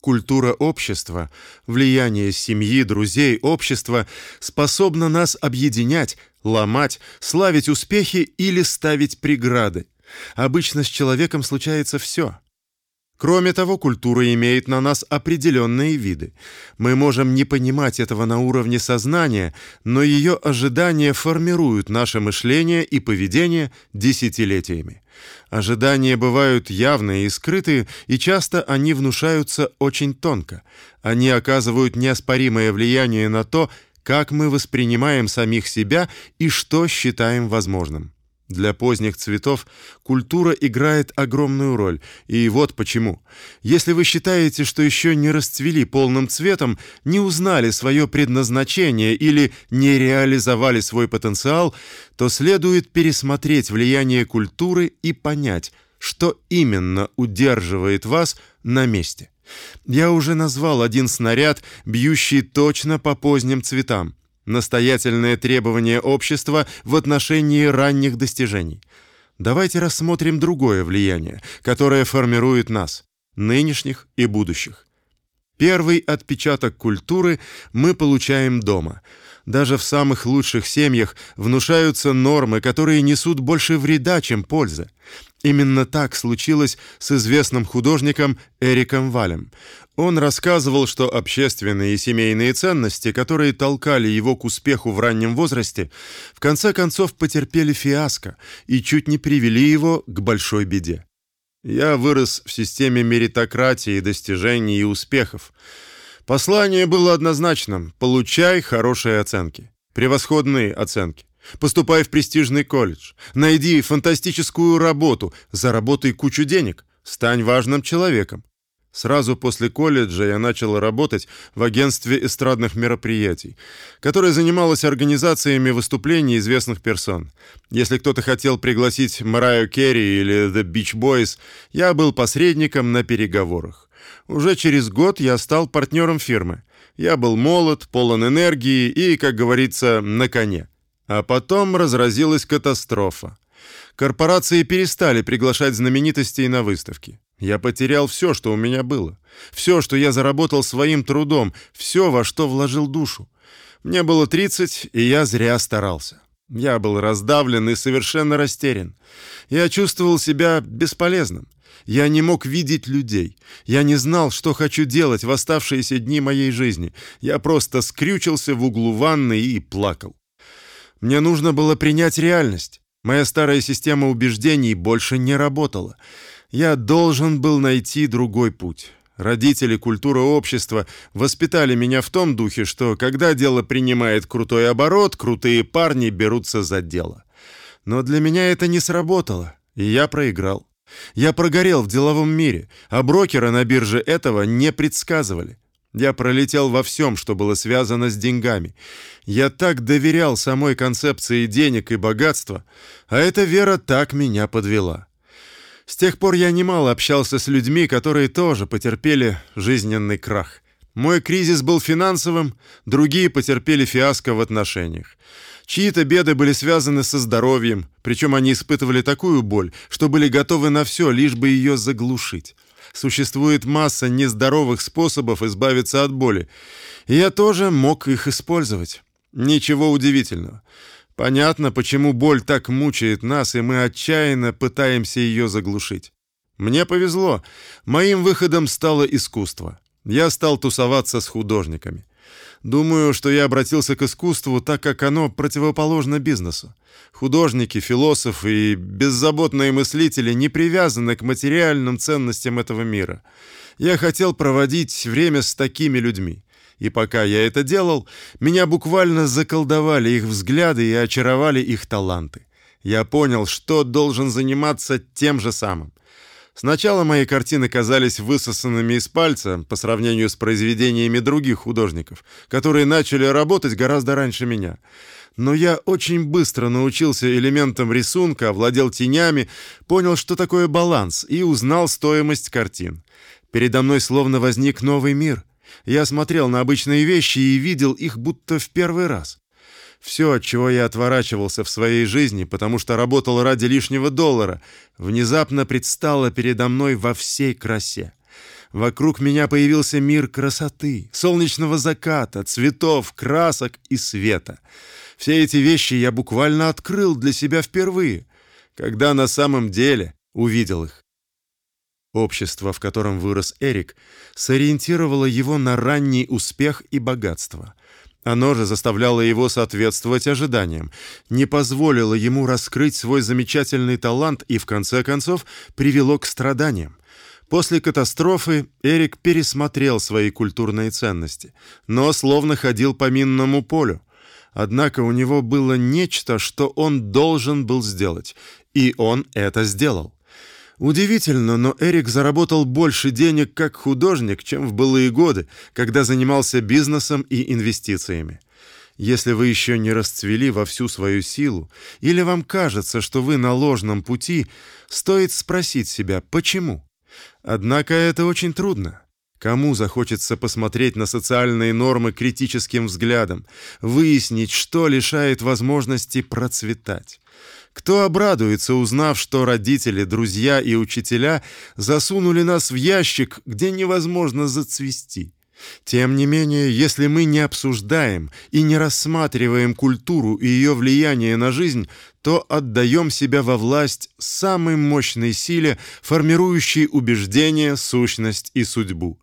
Культура общества, влияние семьи, друзей, общества способна нас объединять, ломать, славить успехи или ставить преграды. Обычно с человеком случается все. Кроме того, культура имеет на нас определенные виды. Мы можем не понимать этого на уровне сознания, но ее ожидания формируют наше мышление и поведение десятилетиями. Ожидания бывают явные и скрытые, и часто они внушаются очень тонко. Они оказывают неоспоримое влияние на то, как мы воспринимаем самих себя и что считаем возможным. Для поздних цветов культура играет огромную роль, и вот почему. Если вы считаете, что еще не расцвели полным цветом, не узнали свое предназначение или не реализовали свой потенциал, то следует пересмотреть влияние культуры и понять, что именно удерживает вас на месте. Я уже назвал один снаряд, бьющий точно по поздним цветам настоятельное требование общества в отношении ранних достижений. Давайте рассмотрим другое влияние, которое формирует нас, нынешних и будущих. Первый отпечаток культуры мы получаем дома. Даже в самых лучших семьях внушаются нормы, которые несут больше вреда, чем пользы. Именно так случилось с известным художником Эриком Валем. Он рассказывал, что общественные и семейные ценности, которые толкали его к успеху в раннем возрасте, в конце концов потерпели фиаско и чуть не привели его к большой беде. Я вырос в системе меритократии, достижений и успехов. Послание было однозначным: получай хорошие оценки, превосходные оценки. Поступай в престижный колледж, найди фантастическую работу, заработай кучу денег, стань важным человеком. Сразу после колледжа я начал работать в агентстве эстрадных мероприятий, которое занималось организациями выступлений известных персон. Если кто-то хотел пригласить Мараю Керри или The Beach Boys, я был посредником на переговорах. Уже через год я стал партнером фирмы. Я был молод, полон энергии и, как говорится, на коне. А потом разразилась катастрофа. Корпорации перестали приглашать знаменитостей на выставки. Я потерял все, что у меня было. Все, что я заработал своим трудом, все, во что вложил душу. Мне было 30, и я зря старался. Я был раздавлен и совершенно растерян. Я чувствовал себя бесполезным. Я не мог видеть людей. Я не знал, что хочу делать в оставшиеся дни моей жизни. Я просто скрючился в углу ванной и плакал. Мне нужно было принять реальность. Моя старая система убеждений больше не работала. Я должен был найти другой путь. Родители, культура общества воспитали меня в том духе, что когда дело принимает крутой оборот, крутые парни берутся за дело. Но для меня это не сработало, и я проиграл. Я прогорел в деловом мире, а брокеры на бирже этого не предсказывали. Я пролетел во всем, что было связано с деньгами. Я так доверял самой концепции денег и богатства, а эта вера так меня подвела. С тех пор я немало общался с людьми, которые тоже потерпели жизненный крах. Мой кризис был финансовым, другие потерпели фиаско в отношениях. Чьи-то беды были связаны со здоровьем, причем они испытывали такую боль, что были готовы на все, лишь бы ее заглушить. Существует масса нездоровых способов избавиться от боли, я тоже мог их использовать. Ничего удивительного. Понятно, почему боль так мучает нас, и мы отчаянно пытаемся ее заглушить. Мне повезло. Моим выходом стало искусство. Я стал тусоваться с художниками. Думаю, что я обратился к искусству, так как оно противоположно бизнесу. Художники, философы и беззаботные мыслители не привязаны к материальным ценностям этого мира. Я хотел проводить время с такими людьми. И пока я это делал, меня буквально заколдовали их взгляды и очаровали их таланты. Я понял, что должен заниматься тем же самым. Сначала мои картины казались высосанными из пальца по сравнению с произведениями других художников, которые начали работать гораздо раньше меня. Но я очень быстро научился элементам рисунка, овладел тенями, понял, что такое баланс, и узнал стоимость картин. Передо мной словно возник новый мир. Я смотрел на обычные вещи и видел их будто в первый раз. Все, от чего я отворачивался в своей жизни, потому что работал ради лишнего доллара, внезапно предстало передо мной во всей красе. Вокруг меня появился мир красоты, солнечного заката, цветов, красок и света. Все эти вещи я буквально открыл для себя впервые, когда на самом деле увидел их. Общество, в котором вырос Эрик, сориентировало его на ранний успех и богатство. Оно же заставляло его соответствовать ожиданиям, не позволило ему раскрыть свой замечательный талант и в конце концов привело к страданиям. После катастрофы Эрик пересмотрел свои культурные ценности, но словно ходил по минному полю. Однако у него было нечто, что он должен был сделать, и он это сделал. Удивительно, но Эрик заработал больше денег как художник, чем в былые годы, когда занимался бизнесом и инвестициями. Если вы еще не расцвели во всю свою силу, или вам кажется, что вы на ложном пути, стоит спросить себя, почему. Однако это очень трудно. Кому захочется посмотреть на социальные нормы критическим взглядом, выяснить, что лишает возможности процветать? Кто обрадуется, узнав, что родители, друзья и учителя засунули нас в ящик, где невозможно зацвести? Тем не менее, если мы не обсуждаем и не рассматриваем культуру и ее влияние на жизнь, то отдаем себя во власть самой мощной силе, формирующей убеждения, сущность и судьбу.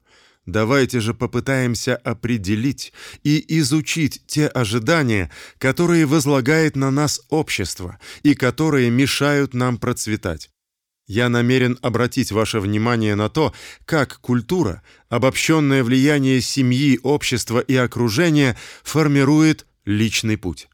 Давайте же попытаемся определить и изучить те ожидания, которые возлагает на нас общество и которые мешают нам процветать. Я намерен обратить ваше внимание на то, как культура, обобщенное влияние семьи, общества и окружения формирует личный путь.